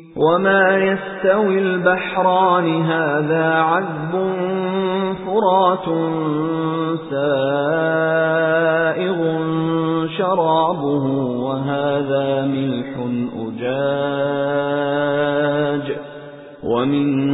وَمَا يَسْتَوِي الْبَحْرَانِ هَذَا عَذْبٌ فُرَاتٌ سَائِغٌ شَرَابُهُ وَهَذَا مِلْحٌ أُجَاجٌ وَمِن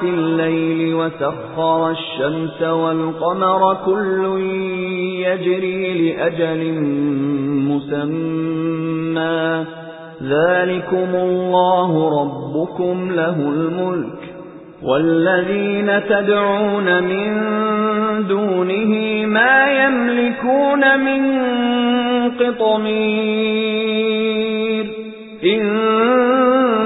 فِي اللَّيْلِ وَسَخَّرَ الشَّمْسَ وَالْقَمَرَ كُلٌّ يَجْرِي لِأَجَلٍ مُّسَمًّى. ذَلِكُمُ اللَّهُ رَبُّكُمْ لَهُ الْمُلْكُ. وَالَّذِينَ تَدْعُونَ مِن دُونِهِ مَا يَمْلِكُونَ مِن قِطْمِيرٍ. إِن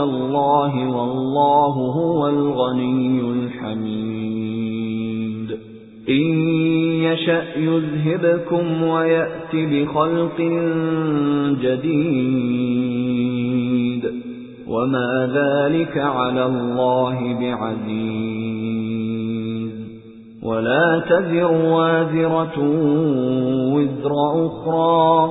إِلَى اللَّهِ وَاللَّهُ هُوَ الْغَنِيُّ الْحَمِيدُ. إِن يَشَأْ يُذْهِبْكُمْ وَيَأْتِ بِخَلْقٍ جَدِيدٍ. وَمَا ذَلِكَ عَلَى اللَّهِ بِعَزِيزٍ. وَلَا تَزِرُ وَازِرَةٌ وِزْرَ أُخْرَى.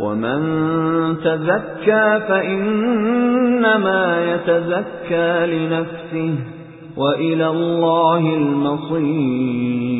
وَمَن تَزَكَّى فَإِنَّمَا يَتَزَكَّى لِنَفْسِهِ وَإِلَى اللَّهِ الْمَصِيرُ